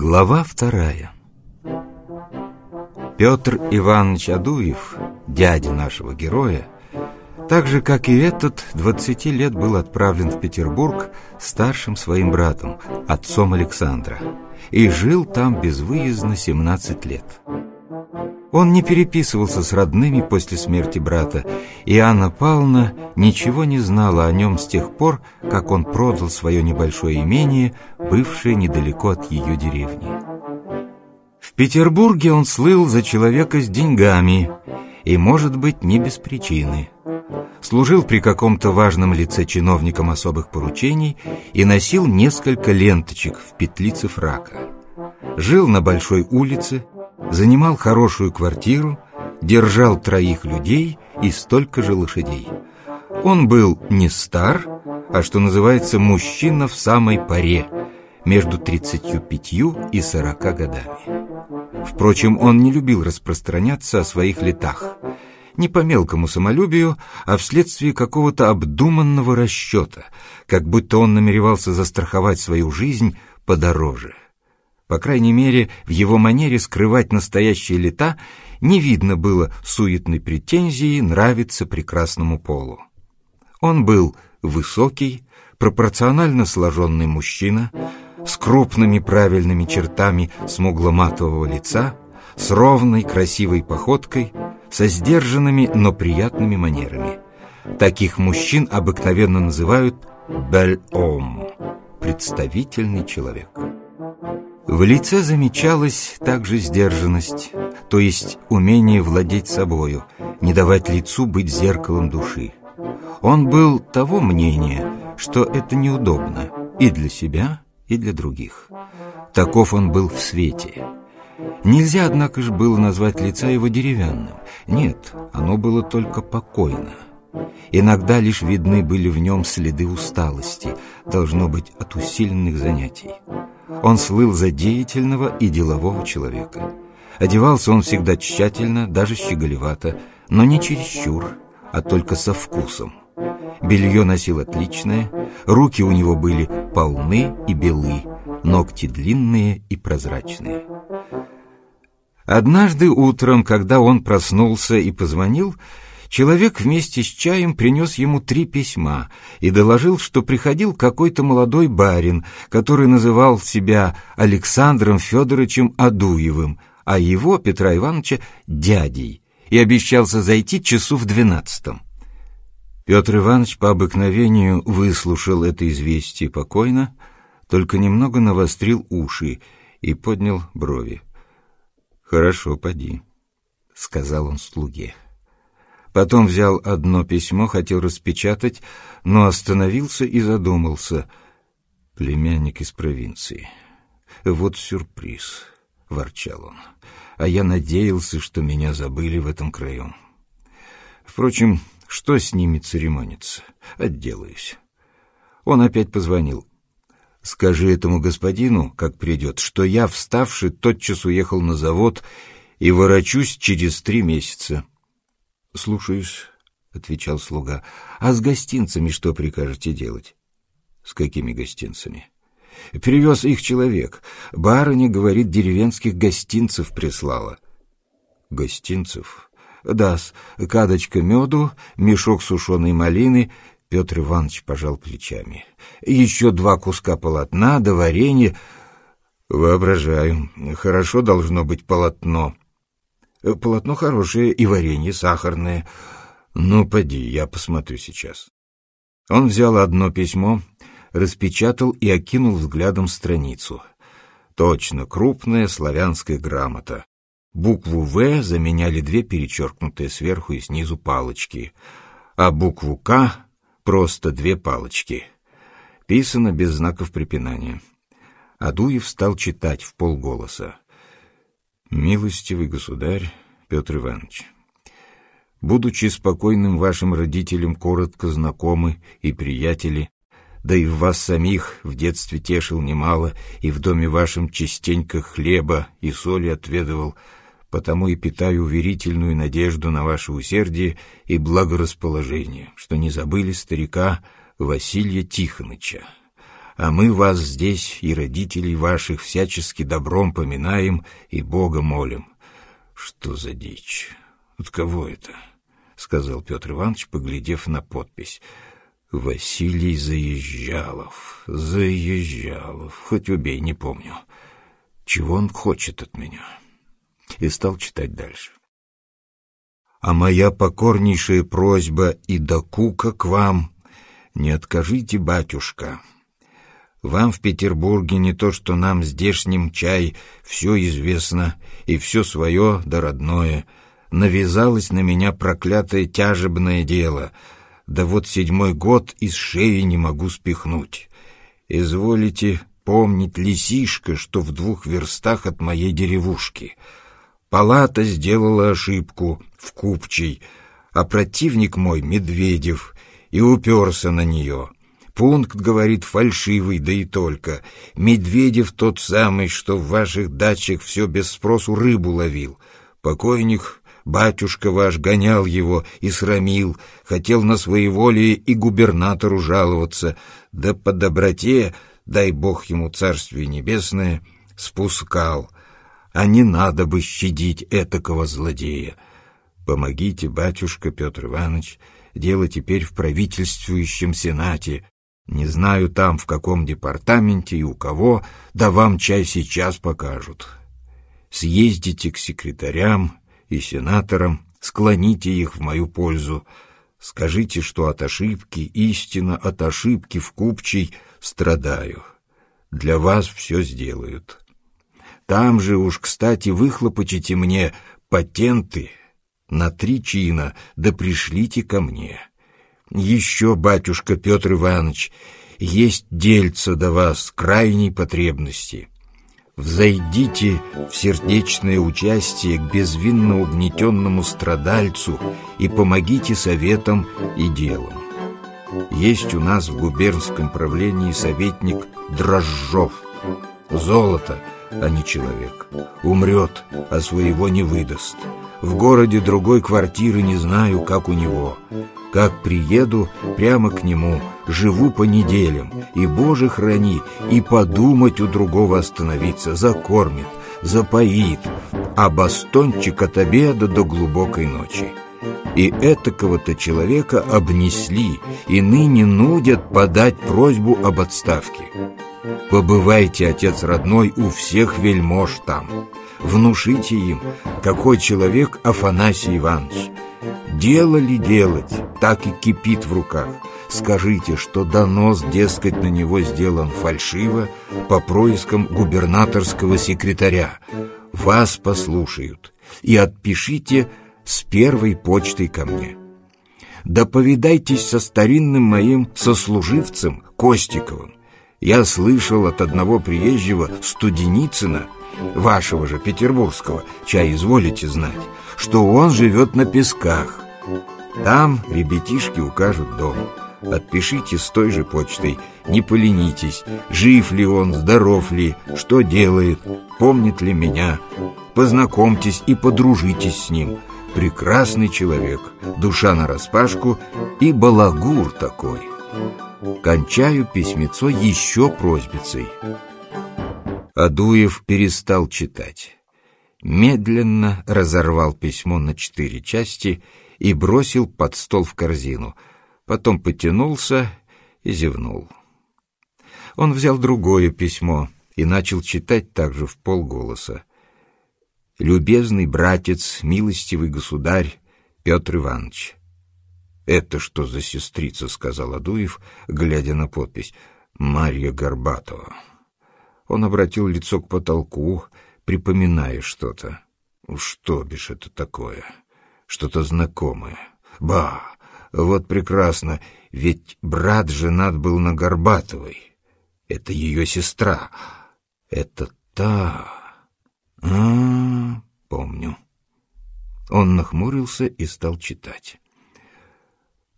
Глава вторая Петр Иванович Адуев, дядя нашего героя, так же, как и этот, 20 лет был отправлен в Петербург старшим своим братом, отцом Александра, и жил там безвыездно 17 лет. Он не переписывался с родными после смерти брата, и Анна Павловна ничего не знала о нем с тех пор, как он продал свое небольшое имение, бывшее недалеко от ее деревни. В Петербурге он слыл за человека с деньгами, и, может быть, не без причины. Служил при каком-то важном лице чиновником особых поручений и носил несколько ленточек в петлице фрака. Жил на Большой улице, занимал хорошую квартиру, держал троих людей и столько же лошадей. Он был не стар, а что называется мужчина в самой паре, между 35 и 40 годами. Впрочем, он не любил распространяться о своих летах. Не по мелкому самолюбию, а вследствие какого-то обдуманного расчета, как будто он намеревался застраховать свою жизнь подороже. По крайней мере, в его манере скрывать настоящие лета не видно было суетной претензии нравиться прекрасному полу. Он был высокий, пропорционально сложенный мужчина, с крупными правильными чертами смугло-матового лица, с ровной красивой походкой, со сдержанными, но приятными манерами. Таких мужчин обыкновенно называют «бель-ом» — представительный человек. В лице замечалась также сдержанность, то есть умение владеть собою, не давать лицу быть зеркалом души. Он был того мнения, что это неудобно и для себя, и для других. Таков он был в свете. Нельзя, однако же, было назвать лица его деревянным. Нет, оно было только покойно. Иногда лишь видны были в нем следы усталости, должно быть, от усиленных занятий. Он слыл за деятельного и делового человека. Одевался он всегда тщательно, даже щеголевато, но не чересчур, а только со вкусом. Белье носил отличное, руки у него были полны и белы, ногти длинные и прозрачные. Однажды утром, когда он проснулся и позвонил, Человек вместе с чаем принес ему три письма и доложил, что приходил какой-то молодой барин, который называл себя Александром Федоровичем Адуевым, а его, Петра Ивановича, дядей, и обещался зайти часу в двенадцатом. Петр Иванович по обыкновению выслушал это известие покойно, только немного навострил уши и поднял брови. «Хорошо, поди», — сказал он слуге. Потом взял одно письмо, хотел распечатать, но остановился и задумался. Племянник из провинции. Вот сюрприз, — ворчал он. А я надеялся, что меня забыли в этом краю. Впрочем, что с ними церемониться? Отделаюсь. Он опять позвонил. Скажи этому господину, как придет, что я, вставший, тотчас уехал на завод и ворочусь через три месяца. — Слушаюсь, — отвечал слуга. — А с гостинцами что прикажете делать? — С какими гостинцами? — Привез их человек. Барыня, говорит, деревенских гостинцев прислала. — Гостинцев? — Да-с, кадочка меду, мешок сушеной малины. Петр Иванович пожал плечами. — Еще два куска полотна, да варенье. — Воображаю. Хорошо должно быть полотно. — полотно хорошее и варенье сахарное. Ну, поди, я посмотрю сейчас. Он взял одно письмо, распечатал и окинул взглядом страницу. Точно, крупная славянская грамота. Букву «В» заменяли две перечеркнутые сверху и снизу палочки, а букву «К» — просто две палочки. Писано без знаков препинания. Адуев стал читать в полголоса. Милостивый государь Петр Иванович, будучи спокойным вашим родителям коротко знакомы и приятели, да и в вас самих в детстве тешил немало, и в доме вашем частенько хлеба и соли отведывал, потому и питаю уверительную надежду на ваше усердие и благорасположение, что не забыли старика Василия Тихоныча. А мы вас здесь и родителей ваших всячески добром поминаем и Бога молим. Что за дичь? От кого это? — сказал Петр Иванович, поглядев на подпись. Василий Заезжалов, Заезжалов, хоть убей, не помню. Чего он хочет от меня? И стал читать дальше. А моя покорнейшая просьба и докука к вам, не откажите, батюшка, — вам в Петербурге не то, что нам здешним чай все известно, и все свое да родное. Навязалось на меня проклятое тяжебное дело, да вот седьмой год из шеи не могу спихнуть. Изволите помнить лисишка, что в двух верстах от моей деревушки. Палата сделала ошибку в купчей, а противник мой, Медведев, и уперся на нее — Пункт, говорит, фальшивый, да и только. Медведев тот самый, что в ваших дачах все без спросу рыбу ловил. Покойник, батюшка ваш, гонял его и срамил, хотел на своеволие и губернатору жаловаться, да по доброте, дай бог ему царствие небесное, спускал. А не надо бы щадить этакого злодея. Помогите, батюшка Петр Иванович, дело теперь в правительствующем сенате, не знаю там, в каком департаменте и у кого, да вам чай сейчас покажут. Съездите к секретарям и сенаторам, склоните их в мою пользу. Скажите, что от ошибки, истина от ошибки в купчей страдаю. Для вас все сделают. Там же уж, кстати, выхлопочите мне патенты на три чина, да пришлите ко мне». Еще, батюшка Петр Иванович, есть дельца до вас крайней потребности. Взойдите в сердечное участие к безвинно угнетенному страдальцу и помогите советам и делам. Есть у нас в губернском правлении советник Дрожжов. Золото, а не человек. Умрет, а своего не выдаст. В городе другой квартиры не знаю, как у него. Как приеду прямо к нему, живу по неделям, и, Боже, храни, и подумать у другого остановиться, закормит, запоит, а бастончик от обеда до глубокой ночи. И этакого-то человека обнесли, и ныне нудят подать просьбу об отставке. Побывайте, отец родной, у всех вельмож там. Внушите им, какой человек Афанасий Иванович, Дело ли делать, так и кипит в руках. Скажите, что донос, дескать, на него сделан фальшиво по проискам губернаторского секретаря. Вас послушают. И отпишите с первой почтой ко мне. Да повидайтесь со старинным моим сослуживцем Костиковым. Я слышал от одного приезжего Студеницына, вашего же петербургского, чай изволите знать, что он живет на песках. Там ребятишки укажут дом. Отпишите с той же почтой, не поленитесь, жив ли он, здоров ли, что делает, помнит ли меня. Познакомьтесь и подружитесь с ним. Прекрасный человек, душа нараспашку и балагур такой. Кончаю письмецо еще просьбицей. Адуев перестал читать. Медленно разорвал письмо на четыре части и бросил под стол в корзину. Потом потянулся и зевнул. Он взял другое письмо и начал читать также в полголоса. «Любезный братец, милостивый государь Петр Иванович». «Это что за сестрица?» — сказал Адуев, глядя на подпись. «Марья Горбатова». Он обратил лицо к потолку, припоминая что-то. «Что бишь это такое?» что-то знакомое. Ба, вот прекрасно, ведь брат женат был на Горбатовой. Это ее сестра. Это та... А, помню. Он нахмурился и стал читать.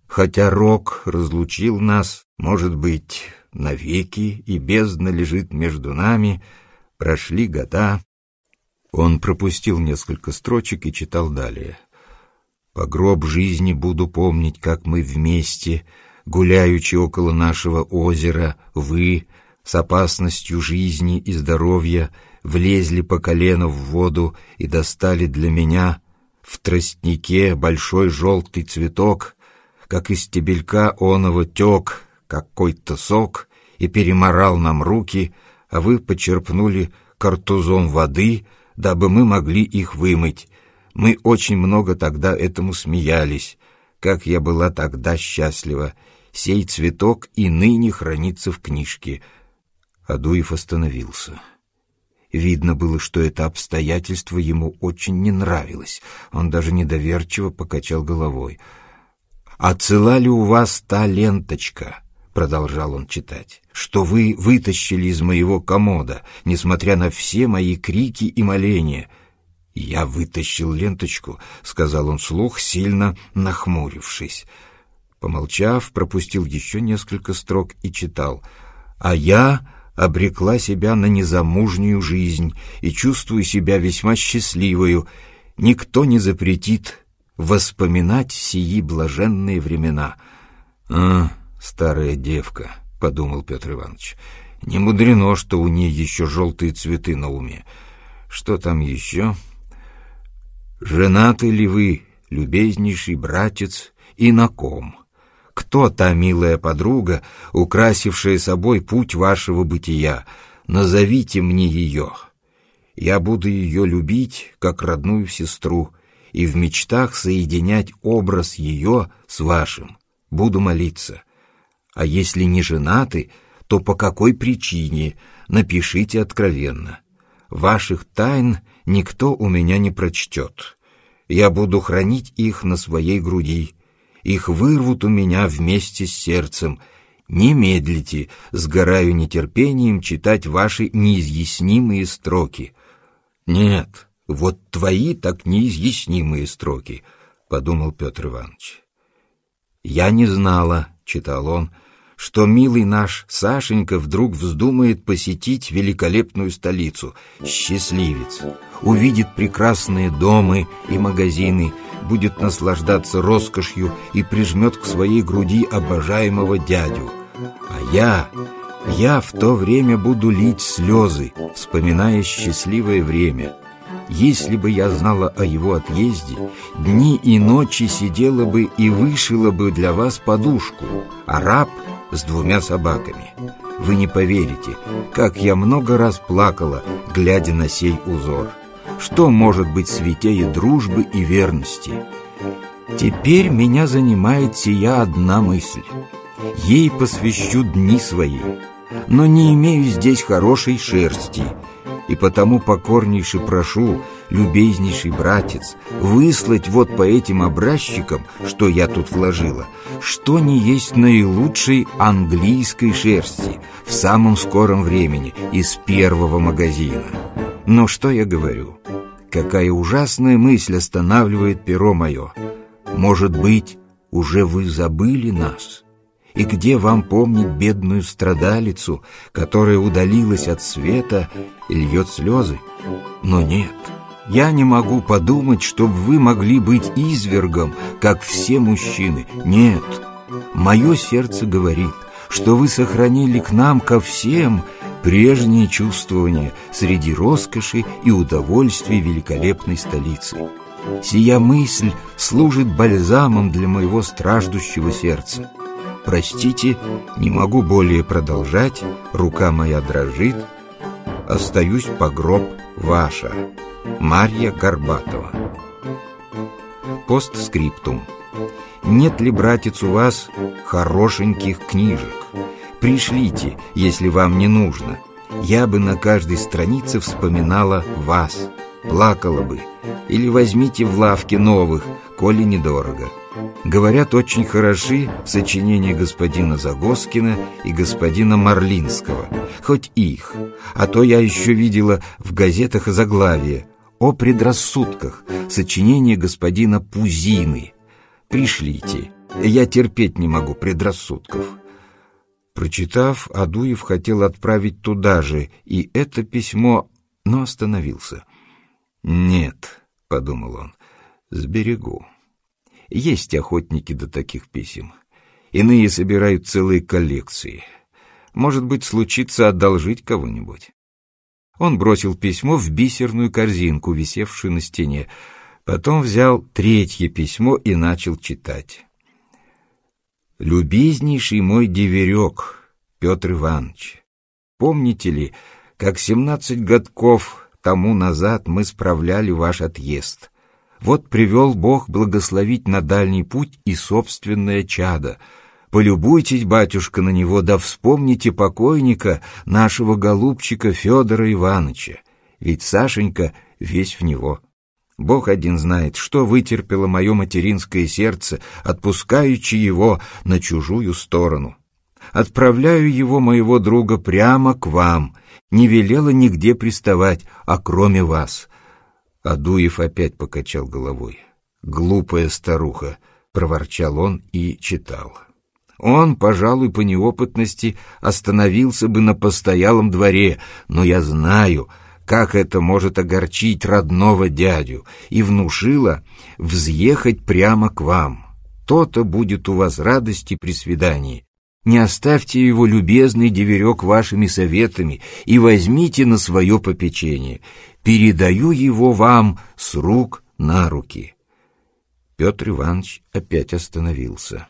Хотя рок разлучил нас, может быть, навеки, и бездна лежит между нами, прошли года. Он пропустил несколько строчек и читал далее. По гроб жизни буду помнить, как мы вместе, гуляючи около нашего озера, вы, с опасностью жизни и здоровья влезли по колено в воду и достали для меня в тростнике большой желтый цветок, как из стебелька оного тек какой-то сок и переморал нам руки, а вы почерпнули картузом воды, дабы мы могли их вымыть. Мы очень много тогда этому смеялись, как я была тогда счастлива. Сей цветок и ныне хранится в книжке. Адуев остановился. Видно было, что это обстоятельство ему очень не нравилось. Он даже недоверчиво покачал головой. «А цела ли у вас та ленточка?» — продолжал он читать, — «что вы вытащили из моего комода, несмотря на все мои крики и моления». «Я вытащил ленточку», — сказал он вслух, сильно нахмурившись. Помолчав, пропустил еще несколько строк и читал. «А я обрекла себя на незамужнюю жизнь и чувствую себя весьма счастливою. Никто не запретит воспоминать сии блаженные времена». «А, старая девка», — подумал Петр Иванович, — «не мудрено, что у ней еще желтые цветы на уме. Что там еще?» «Женаты ли вы, любезнейший братец, и на ком?» Кто та милая подруга, украсившая собой путь вашего бытия? Назовите мне ее. Я буду ее любить, как родную сестру, и в мечтах соединять образ ее с вашим. Буду молиться. А если не женаты, то по какой причине? Напишите откровенно. Ваших тайн никто у меня не прочтет. Я буду хранить их на своей груди, их вырвут у меня вместе с сердцем. Не медлите, сгораю нетерпением читать ваши неизъяснимые строки. Нет, вот твои так неизъяснимые строки, подумал Петр Иванович. Я не знала, читал он, что милый наш Сашенька вдруг вздумает посетить великолепную столицу, счастливец, увидит прекрасные дома и магазины, будет наслаждаться роскошью и прижмет к своей груди обожаемого дядю. А я, я в то время буду лить слезы, вспоминая счастливое время. Если бы я знала о его отъезде, дни и ночи сидела бы и вышила бы для вас подушку, а раб с двумя собаками. Вы не поверите, как я много раз плакала, глядя на сей узор. Что может быть святее дружбы и верности? Теперь меня занимает сия одна мысль. Ей посвящу дни свои, но не имею здесь хорошей шерсти, и потому покорнейше прошу, любезнейший братец, выслать вот по этим образчикам, что я тут вложила, что не есть наилучшей английской шерсти в самом скором времени из первого магазина. Но что я говорю? Какая ужасная мысль останавливает перо мое. Может быть, уже вы забыли нас? И где вам помнить бедную страдалицу, которая удалилась от света и льет слезы? Но нет, я не могу подумать, чтобы вы могли быть извергом, как все мужчины. Нет, мое сердце говорит, что вы сохранили к нам ко всем – прежние чувствования среди роскоши и удовольствий великолепной столицы. Сия мысль служит бальзамом для моего страждущего сердца. Простите, не могу более продолжать, рука моя дрожит. Остаюсь по гроб ваша. Марья Горбатова. Постскриптум. Нет ли, братец, у вас хорошеньких книжек? Пришлите, если вам не нужно. Я бы на каждой странице вспоминала вас, плакала бы. Или возьмите в лавке новых, коли недорого. Говорят, очень хороши сочинения господина Загоскина и господина Марлинского. Хоть их. А то я еще видела в газетах заглавие «О предрассудках» сочинение господина Пузины. Пришлите. Я терпеть не могу предрассудков. Прочитав, Адуев хотел отправить туда же и это письмо, но остановился. «Нет», — подумал он, — «сберегу. Есть охотники до таких писем. Иные собирают целые коллекции. Может быть, случится одолжить кого-нибудь. Он бросил письмо в бисерную корзинку, висевшую на стене. Потом взял третье письмо и начал читать. «Любезнейший мой деверек, Петр Иванович, помните ли, как семнадцать годков тому назад мы справляли ваш отъезд? Вот привел Бог благословить на дальний путь и собственное чадо — Полюбуйтесь, батюшка, на него, да вспомните покойника, нашего голубчика Федора Ивановича, ведь Сашенька весь в него. Бог один знает, что вытерпело мое материнское сердце, отпускаючи его на чужую сторону. Отправляю его, моего друга, прямо к вам, не велела нигде приставать, а кроме вас. Адуев опять покачал головой. «Глупая старуха», — проворчал он и читал. Он, пожалуй, по неопытности остановился бы на постоялом дворе, но я знаю, как это может огорчить родного дядю, и внушила взъехать прямо к вам. То-то будет у вас радости при свидании. Не оставьте его, любезный деверек, вашими советами и возьмите на свое попечение. Передаю его вам с рук на руки. Петр Иванович опять остановился.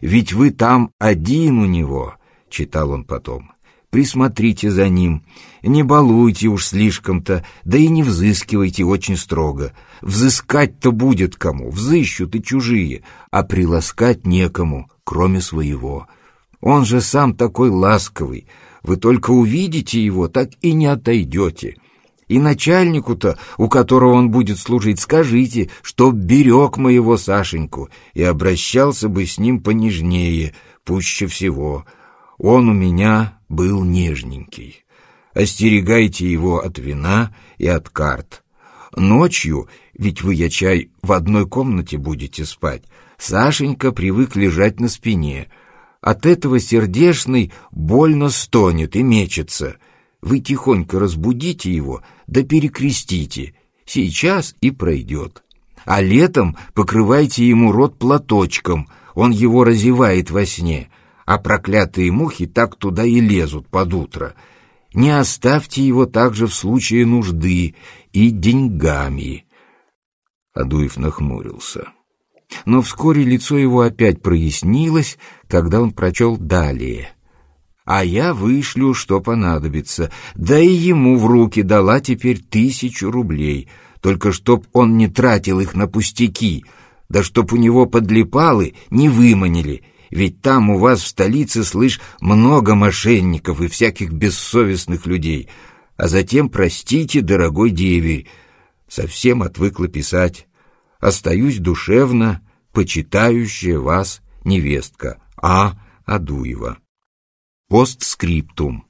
Ведь вы там один у него, — читал он потом. Присмотрите за ним, не балуйте уж слишком-то, да и не взыскивайте очень строго. Взыскать-то будет кому, взыщут и чужие, а приласкать некому, кроме своего. Он же сам такой ласковый, вы только увидите его, так и не отойдете. И начальнику-то, у которого он будет служить, скажите, чтоб берег моего Сашеньку и обращался бы с ним понежнее, пуще всего. Он у меня был нежненький. Остерегайте его от вина и от карт. Ночью, ведь вы, я чай, в одной комнате будете спать, Сашенька привык лежать на спине. От этого сердешный больно стонет и мечется — вы тихонько разбудите его, да перекрестите. Сейчас и пройдет. А летом покрывайте ему рот платочком, он его разевает во сне, а проклятые мухи так туда и лезут под утро. Не оставьте его также в случае нужды и деньгами. Адуев нахмурился. Но вскоре лицо его опять прояснилось, когда он прочел далее — а я вышлю, что понадобится. Да и ему в руки дала теперь тысячу рублей, только чтоб он не тратил их на пустяки, да чтоб у него подлипалы не выманили, ведь там у вас в столице, слышь, много мошенников и всяких бессовестных людей. А затем, простите, дорогой деверь, совсем отвыкла писать. Остаюсь душевно, почитающая вас невестка А. Адуева. Постскриптум.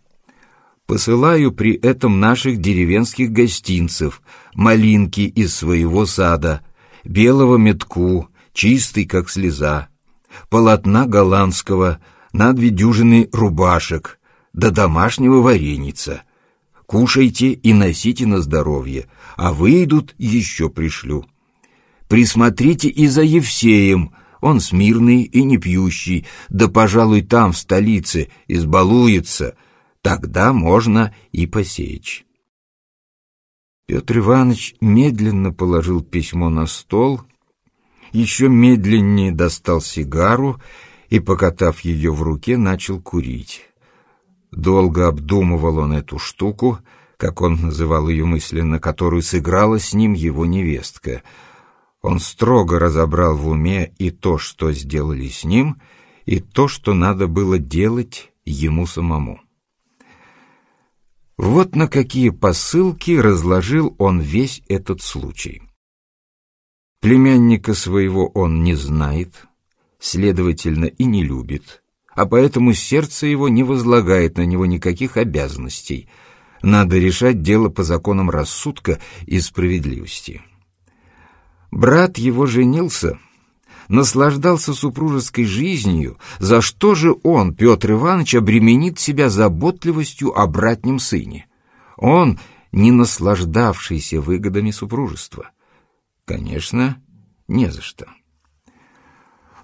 Посылаю при этом наших деревенских гостинцев, малинки из своего сада, белого метку, чистый, как слеза, полотна голландского, на две дюжины рубашек, до домашнего вареница. Кушайте и носите на здоровье, а выйдут еще пришлю. Присмотрите и за Евсеем, он смирный и не пьющий, да, пожалуй, там, в столице, избалуется. Тогда можно и посечь. Петр Иванович медленно положил письмо на стол, еще медленнее достал сигару и, покатав ее в руке, начал курить. Долго обдумывал он эту штуку, как он называл ее мысленно, которую сыграла с ним его невестка — он строго разобрал в уме и то, что сделали с ним, и то, что надо было делать ему самому. Вот на какие посылки разложил он весь этот случай. Племянника своего он не знает, следовательно, и не любит, а поэтому сердце его не возлагает на него никаких обязанностей. Надо решать дело по законам рассудка и справедливости. Брат его женился, наслаждался супружеской жизнью, за что же он, Петр Иванович, обременит себя заботливостью о братнем сыне? Он, не наслаждавшийся выгодами супружества. Конечно, не за что.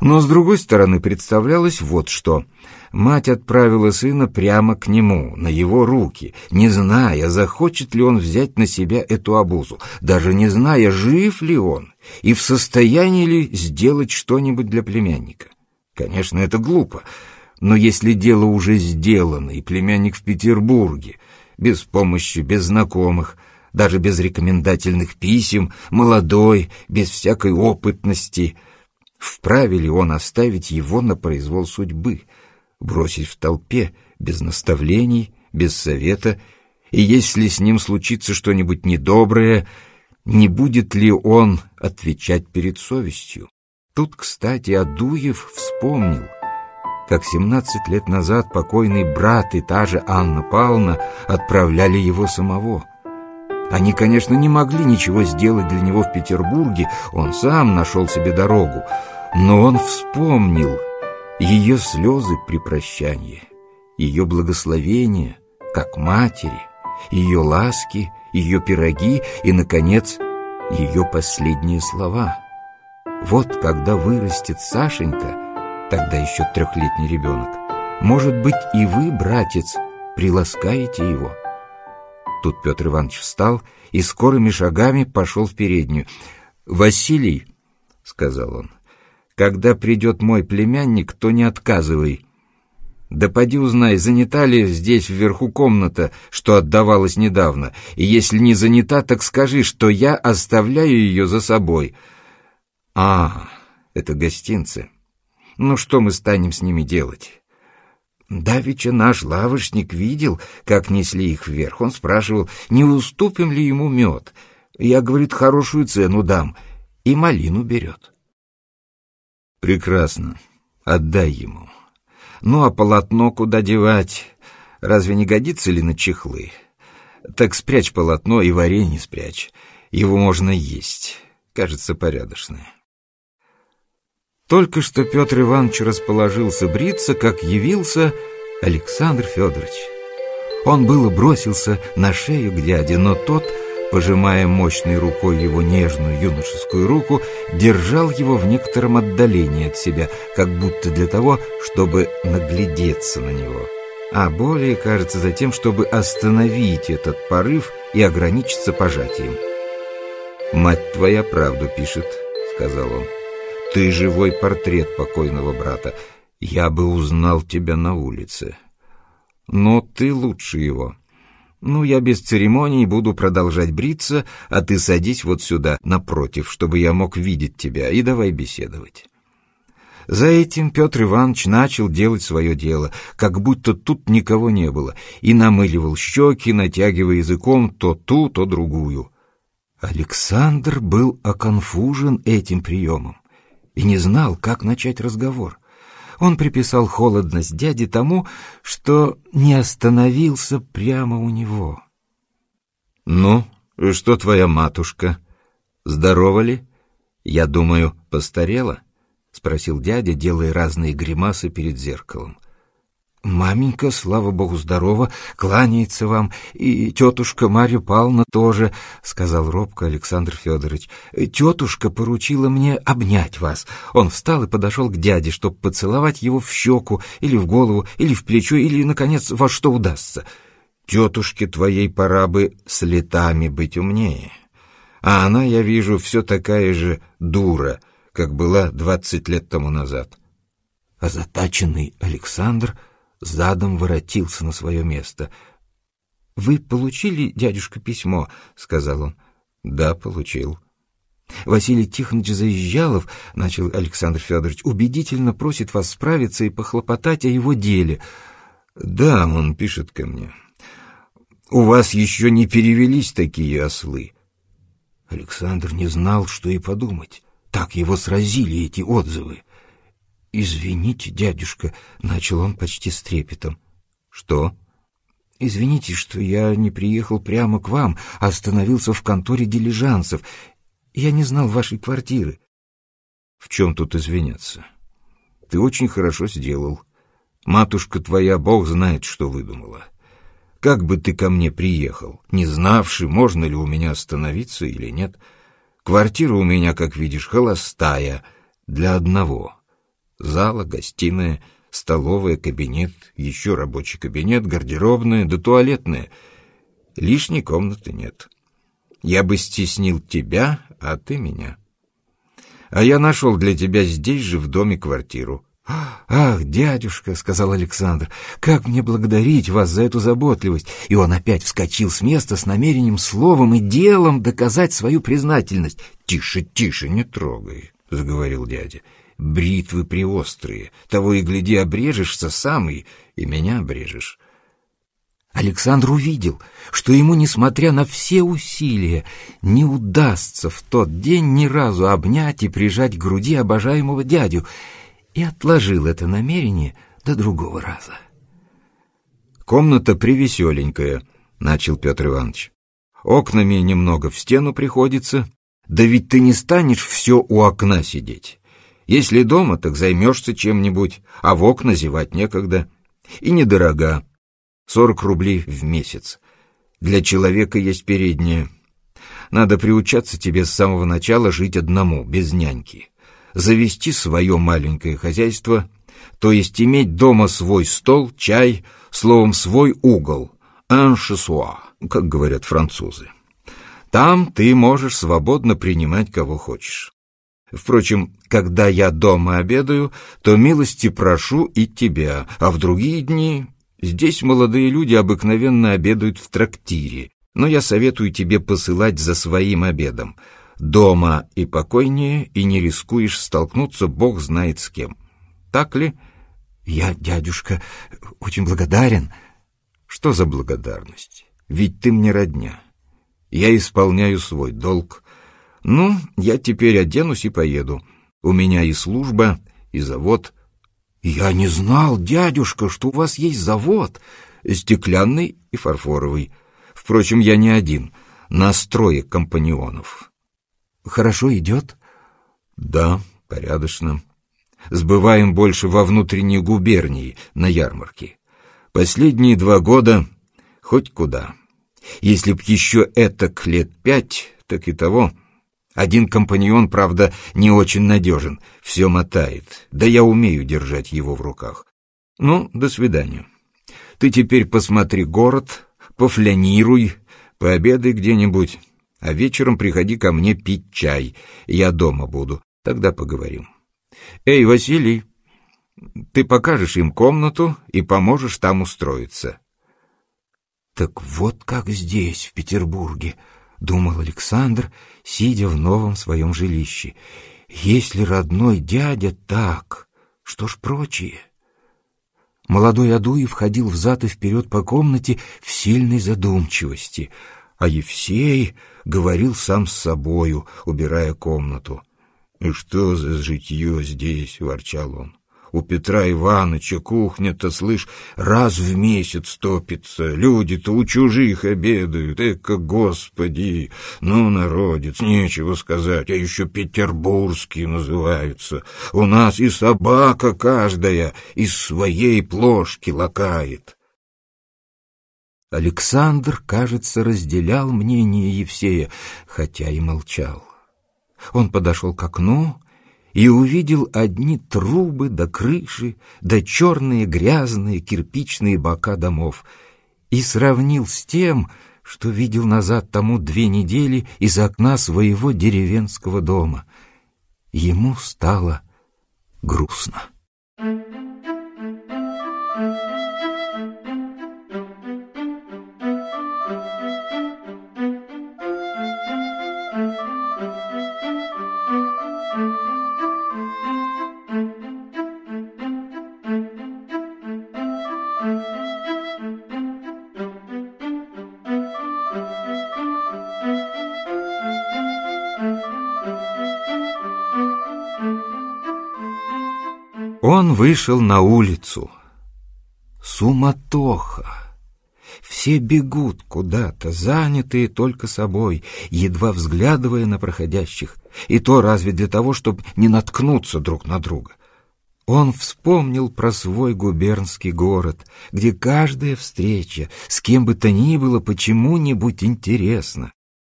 Но, с другой стороны, представлялось вот что. Мать отправила сына прямо к нему, на его руки, не зная, захочет ли он взять на себя эту обузу, даже не зная, жив ли он и в состоянии ли сделать что-нибудь для племянника. Конечно, это глупо, но если дело уже сделано, и племянник в Петербурге, без помощи, без знакомых, даже без рекомендательных писем, молодой, без всякой опытности — Вправе ли он оставить его на произвол судьбы, бросить в толпе, без наставлений, без совета, и если с ним случится что-нибудь недоброе, не будет ли он отвечать перед совестью? Тут, кстати, Адуев вспомнил, как семнадцать лет назад покойный брат и та же Анна Павловна отправляли его самого. Они, конечно, не могли ничего сделать для него в Петербурге, он сам нашел себе дорогу, но он вспомнил ее слезы при прощании, ее благословения, как матери, ее ласки, ее пироги и, наконец, ее последние слова. Вот когда вырастет Сашенька, тогда еще трехлетний ребенок, может быть, и вы, братец, приласкаете его. Тут Петр Иванович встал и скорыми шагами пошел в переднюю. «Василий», — сказал он, — когда придет мой племянник, то не отказывай. Да поди узнай, занята ли здесь вверху комната, что отдавалась недавно, и если не занята, так скажи, что я оставляю ее за собой. А, это гостинцы. Ну что мы станем с ними делать? Давеча наш лавочник видел, как несли их вверх. Он спрашивал, не уступим ли ему мед. Я, говорит, хорошую цену дам, и малину берет. Прекрасно. Отдай ему. Ну, а полотно куда девать? Разве не годится ли на чехлы? Так спрячь полотно и варенье спрячь. Его можно есть. Кажется, порядочное. Только что Петр Иванович расположился бриться, как явился Александр Федорович. Он было бросился на шею к дяде, но тот пожимая мощной рукой его нежную юношескую руку, держал его в некотором отдалении от себя, как будто для того, чтобы наглядеться на него. А более, кажется, за тем, чтобы остановить этот порыв и ограничиться пожатием. «Мать твоя правду пишет», — сказал он. «Ты живой портрет покойного брата. Я бы узнал тебя на улице. Но ты лучше его». «Ну, я без церемоний буду продолжать бриться, а ты садись вот сюда, напротив, чтобы я мог видеть тебя, и давай беседовать». За этим Петр Иванович начал делать свое дело, как будто тут никого не было, и намыливал щеки, натягивая языком то ту, то другую. Александр был оконфужен этим приемом и не знал, как начать разговор. Он приписал холодность дяди тому, что не остановился прямо у него. «Ну, что твоя матушка? Здорова ли? Я думаю, постарела?» — спросил дядя, делая разные гримасы перед зеркалом. Маменька, слава богу, здорова, кланяется вам, и тетушка Марья Павловна тоже, — сказал робко Александр Федорович. Тетушка поручила мне обнять вас. Он встал и подошел к дяде, чтобы поцеловать его в щеку, или в голову, или в плечо, или, наконец, во что удастся. Тетушке твоей пора бы с летами быть умнее. А она, я вижу, все такая же дура, как была двадцать лет тому назад. Озатаченный Александр — задом воротился на свое место. — Вы получили, дядюшка, письмо? — сказал он. — Да, получил. — Василий Тихонович Заезжалов, — начал Александр Федорович, — убедительно просит вас справиться и похлопотать о его деле. — Да, он пишет ко мне. — У вас еще не перевелись такие ослы. Александр не знал, что и подумать. Так его сразили эти отзывы. «Извините, дядюшка», — начал он почти с трепетом. «Что?» «Извините, что я не приехал прямо к вам, а остановился в конторе дилижансов. Я не знал вашей квартиры». «В чем тут извиняться? Ты очень хорошо сделал. Матушка твоя, бог знает, что выдумала. Как бы ты ко мне приехал, не знавший, можно ли у меня остановиться или нет? Квартира у меня, как видишь, холостая, для одного». Зала, гостиная, столовая, кабинет, еще рабочий кабинет, гардеробная да туалетная. Лишней комнаты нет. Я бы стеснил тебя, а ты меня. А я нашел для тебя здесь же в доме квартиру. «Ах, дядюшка», — сказал Александр, — «как мне благодарить вас за эту заботливость!» И он опять вскочил с места с намерением словом и делом доказать свою признательность. «Тише, тише, не трогай», — заговорил дядя. «Бритвы приострые, того и гляди, обрежешься сам и, и меня обрежешь». Александр увидел, что ему, несмотря на все усилия, не удастся в тот день ни разу обнять и прижать к груди обожаемого дядю — и отложил это намерение до другого раза. «Комната привеселенькая», — начал Петр Иванович. «Окнами немного в стену приходится. Да ведь ты не станешь все у окна сидеть. Если дома, так займешься чем-нибудь, а в окна зевать некогда. И недорога. Сорок рублей в месяц. Для человека есть передняя. Надо приучаться тебе с самого начала жить одному, без няньки завести свое маленькое хозяйство, то есть иметь дома свой стол, чай, словом, свой угол, un как говорят французы. Там ты можешь свободно принимать кого хочешь. Впрочем, когда я дома обедаю, то милости прошу и тебя, а в другие дни здесь молодые люди обыкновенно обедают в трактире, но я советую тебе посылать за своим обедом — дома и покойнее, и не рискуешь столкнуться бог знает с кем. Так ли? Я, дядюшка, очень благодарен. Что за благодарность? Ведь ты мне родня. Я исполняю свой долг. Ну, я теперь оденусь и поеду. У меня и служба, и завод. Я не знал, дядюшка, что у вас есть завод. Стеклянный и фарфоровый. Впрочем, я не один. Нас трое компаньонов. Хорошо идет? Да, порядочно. Сбываем больше во внутренней губернии, на ярмарке. Последние два года хоть куда. Если б еще это лет пять, так и того. Один компаньон, правда, не очень надежен, все мотает, да я умею держать его в руках. Ну, до свидания. Ты теперь посмотри город, пофлянируй, пообедай где-нибудь а вечером приходи ко мне пить чай. Я дома буду, тогда поговорим. Эй, Василий, ты покажешь им комнату и поможешь там устроиться. Так вот как здесь, в Петербурге, думал Александр, сидя в новом своем жилище. Если родной дядя так, что ж прочие? Молодой Адуев ходил взад и вперед по комнате в сильной задумчивости — а Евсей говорил сам с собою, убирая комнату. «И что за житье здесь?» — ворчал он. «У Петра Ивановича кухня-то, слышь, раз в месяц топится, люди-то у чужих обедают, эка, господи! Ну, народец, нечего сказать, а еще петербургские называются. У нас и собака каждая из своей плошки лакает». Александр, кажется, разделял мнение Евсея, хотя и молчал. Он подошел к окну и увидел одни трубы до крыши, да черные грязные кирпичные бока домов, и сравнил с тем, что видел назад тому две недели из окна своего деревенского дома. Ему стало грустно. Вышел на улицу. Суматоха. Все бегут куда-то, занятые только собой, едва взглядывая на проходящих, и то разве для того, чтобы не наткнуться друг на друга. Он вспомнил про свой губернский город, где каждая встреча с кем бы то ни было почему-нибудь интересна.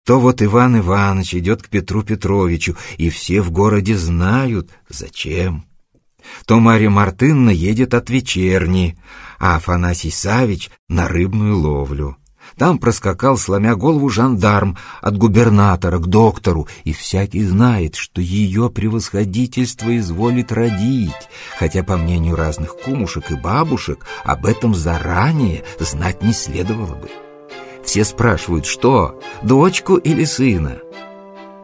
То вот Иван Иванович идет к Петру Петровичу, и все в городе знают, зачем. То Марья Мартынна едет от вечерни, а Афанасий Савич на рыбную ловлю. Там проскакал, сломя голову, жандарм от губернатора к доктору, и всякий знает, что ее превосходительство изволит родить, хотя, по мнению разных кумушек и бабушек, об этом заранее знать не следовало бы. Все спрашивают, что, дочку или сына?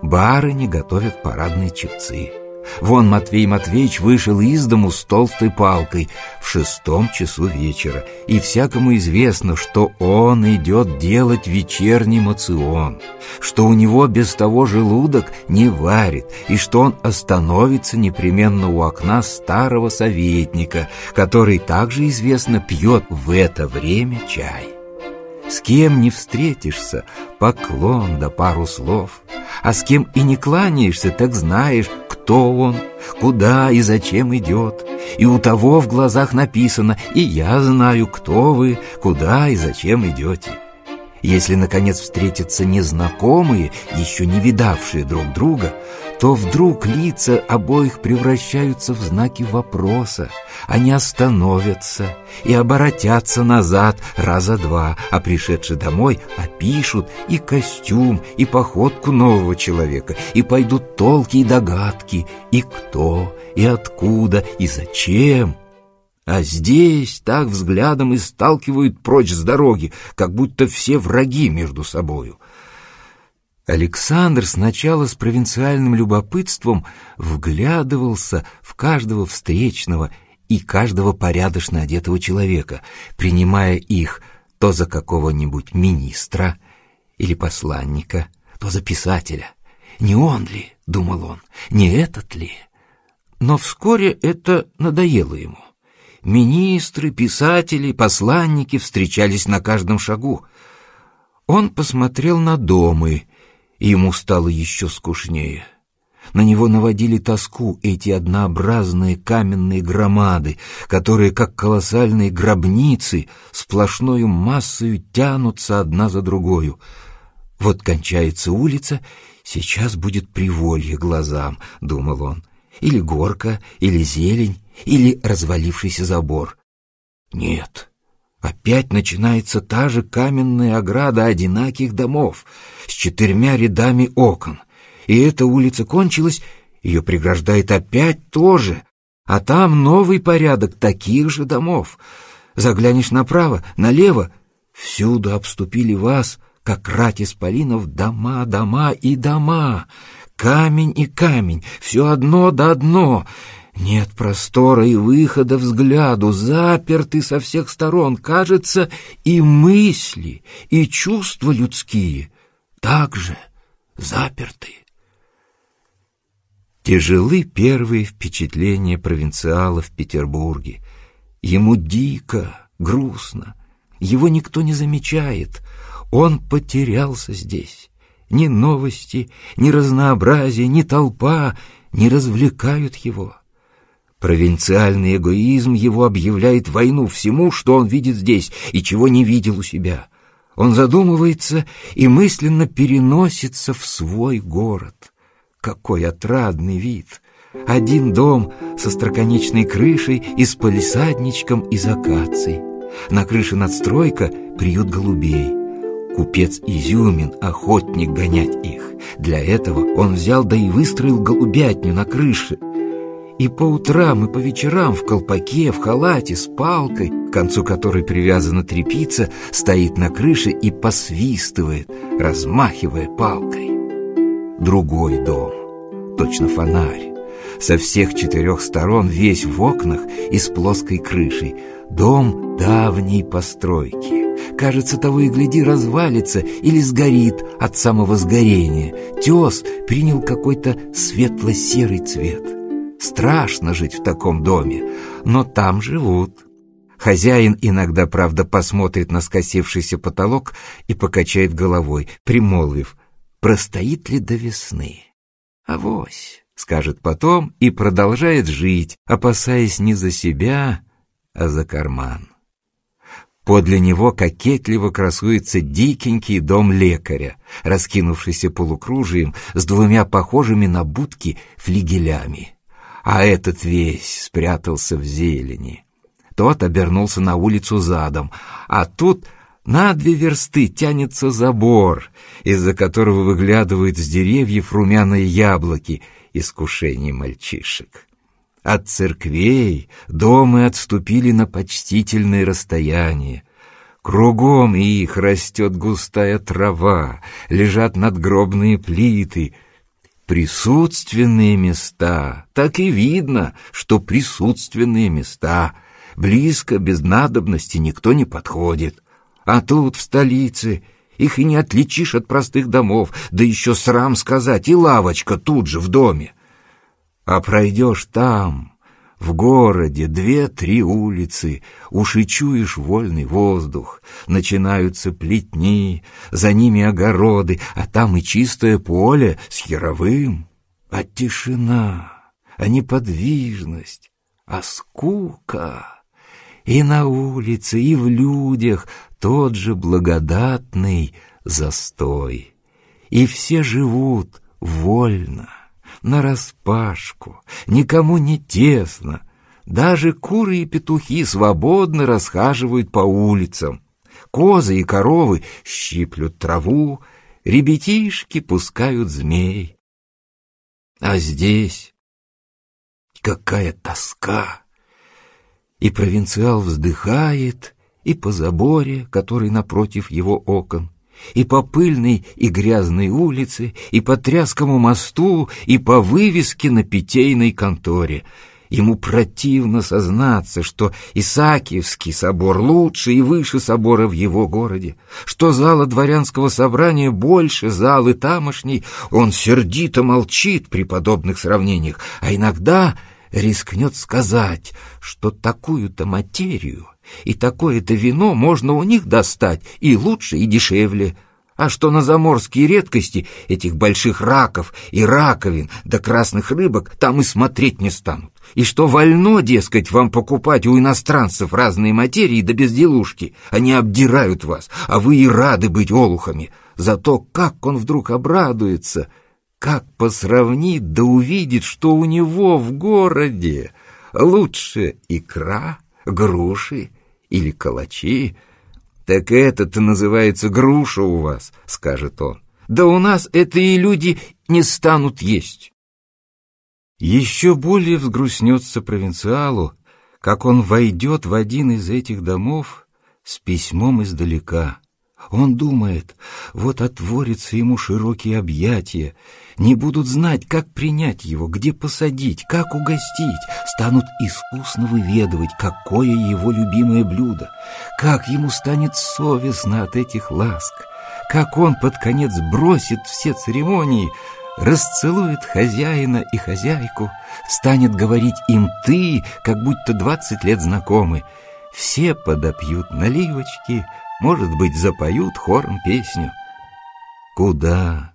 Барыни готовят парадные чепцы. Вон Матвей Матвеевич вышел из дому с толстой палкой в шестом часу вечера, и всякому известно, что он идет делать вечерний мацион, что у него без того желудок не варит, и что он остановится непременно у окна старого советника, который также известно пьет в это время чай. С кем не встретишься, поклон да пару слов, а с кем и не кланяешься, так знаешь, кто он, куда и зачем идет. И у того в глазах написано «И я знаю, кто вы, куда и зачем идете». Если, наконец, встретятся незнакомые, еще не видавшие друг друга, то вдруг лица обоих превращаются в знаки вопроса. Они остановятся и оборотятся назад раза два, а пришедшие домой опишут и костюм, и походку нового человека, и пойдут толки и догадки, и кто, и откуда, и зачем — а здесь так взглядом и сталкивают прочь с дороги, как будто все враги между собою. Александр сначала с провинциальным любопытством вглядывался в каждого встречного и каждого порядочно одетого человека, принимая их то за какого-нибудь министра или посланника, то за писателя. Не он ли, думал он, не этот ли? Но вскоре это надоело ему. Министры, писатели, посланники встречались на каждом шагу. Он посмотрел на домы, и ему стало еще скучнее. На него наводили тоску эти однообразные каменные громады, которые, как колоссальные гробницы, сплошною массою тянутся одна за другою. Вот кончается улица, сейчас будет приволье глазам, — думал он, — или горка, или зелень, или развалившийся забор. Нет, опять начинается та же каменная ограда одинаких домов с четырьмя рядами окон. И эта улица кончилась, ее преграждает опять тоже, а там новый порядок таких же домов. Заглянешь направо, налево, всюду обступили вас, как рать исполинов, дома, дома и дома. Камень и камень, все одно да одно — нет простора и выхода взгляду, заперты со всех сторон, кажется, и мысли, и чувства людские также заперты. Тяжелы первые впечатления провинциала в Петербурге. Ему дико, грустно, его никто не замечает, он потерялся здесь. Ни новости, ни разнообразие, ни толпа не развлекают его. Провинциальный эгоизм его объявляет войну всему, что он видит здесь и чего не видел у себя. Он задумывается и мысленно переносится в свой город. Какой отрадный вид! Один дом со строконечной крышей и с полисадничком из акаций. На крыше надстройка приют голубей. Купец Изюмин, охотник гонять их. Для этого он взял да и выстроил голубятню на крыше, и по утрам, и по вечерам в колпаке, в халате, с палкой, к концу которой привязана трепица, стоит на крыше и посвистывает, размахивая палкой. Другой дом, точно фонарь, со всех четырех сторон весь в окнах и с плоской крышей. Дом давней постройки. Кажется, того и гляди развалится или сгорит от самого сгорения. Тес принял какой-то светло-серый цвет. Страшно жить в таком доме, но там живут. Хозяин иногда, правда, посмотрит на скосившийся потолок и покачает головой, примолвив, простоит ли до весны. «Авось», — скажет потом и продолжает жить, опасаясь не за себя, а за карман. Подле него кокетливо красуется дикенький дом лекаря, раскинувшийся полукружием с двумя похожими на будки флигелями а этот весь спрятался в зелени. Тот обернулся на улицу задом, а тут на две версты тянется забор, из-за которого выглядывают с деревьев румяные яблоки, искушение мальчишек. От церквей дома отступили на почтительное расстояние. Кругом их растет густая трава, лежат надгробные плиты. Присутственные места, так и видно, что присутственные места. Близко, без надобности никто не подходит. А тут, в столице, их и не отличишь от простых домов, да еще срам сказать, и лавочка тут же в доме. А пройдешь там, в городе, две-три улицы, уж и чуешь вольный воздух, начинаются плетни, за ними огороды, а там и чистое поле с яровым. А тишина, а неподвижность, а скука. И на улице, и в людях тот же благодатный застой. И все живут вольно нараспашку, никому не тесно. Даже куры и петухи свободно расхаживают по улицам. Козы и коровы щиплют траву, ребятишки пускают змей. А здесь какая тоска! И провинциал вздыхает, и по заборе, который напротив его окон, и по пыльной и грязной улице, и по тряскому мосту, и по вывеске на питейной конторе. Ему противно сознаться, что Исаакиевский собор лучше и выше собора в его городе, что зала дворянского собрания больше залы тамошней. Он сердито молчит при подобных сравнениях, а иногда рискнет сказать, что такую-то материю и такое-то вино можно у них достать и лучше, и дешевле. А что на заморские редкости этих больших раков и раковин да красных рыбок там и смотреть не станут. И что вольно, дескать, вам покупать у иностранцев разные материи да безделушки. Они обдирают вас, а вы и рады быть олухами. Зато как он вдруг обрадуется, как посравнит да увидит, что у него в городе лучше икра, груши или калачи. Так это-то называется груша у вас, скажет он. Да у нас это и люди не станут есть. Еще более взгрустнется провинциалу, как он войдет в один из этих домов с письмом издалека. Он думает, вот отворятся ему широкие объятия, не будут знать, как принять его, где посадить, как угостить, станут искусно выведывать, какое его любимое блюдо, как ему станет совестно от этих ласк, как он под конец бросит все церемонии, расцелует хозяина и хозяйку, станет говорить им «ты», как будто двадцать лет знакомы. Все подопьют наливочки, может быть, запоют хором песню. Куда?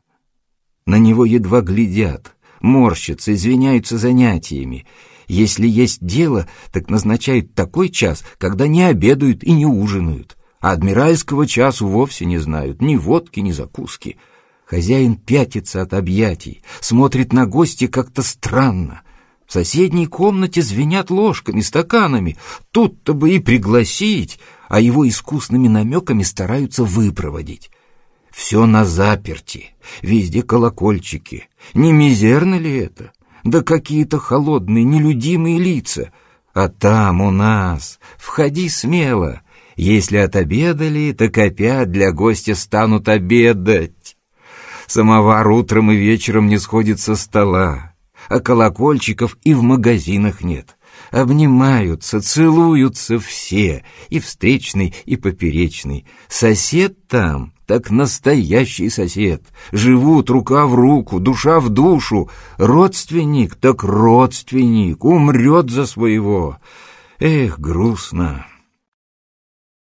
На него едва глядят, морщатся, извиняются занятиями. Если есть дело, так назначают такой час, когда не обедают и не ужинают. А адмиральского часу вовсе не знают, ни водки, ни закуски. Хозяин пятится от объятий, смотрит на гостя как-то странно. В соседней комнате звенят ложками, стаканами. Тут-то бы и пригласить, а его искусными намеками стараются выпроводить. Все на заперти, везде колокольчики. Не мизерно ли это? Да какие-то холодные, нелюдимые лица. А там у нас, входи смело. Если отобедали, так опять для гостя станут обедать. Самовар утром и вечером не сходит со стола, а колокольчиков и в магазинах нет обнимаются, целуются все, и встречный, и поперечный. Сосед там, так настоящий сосед. Живут рука в руку, душа в душу. Родственник, так родственник, умрет за своего. Эх, грустно.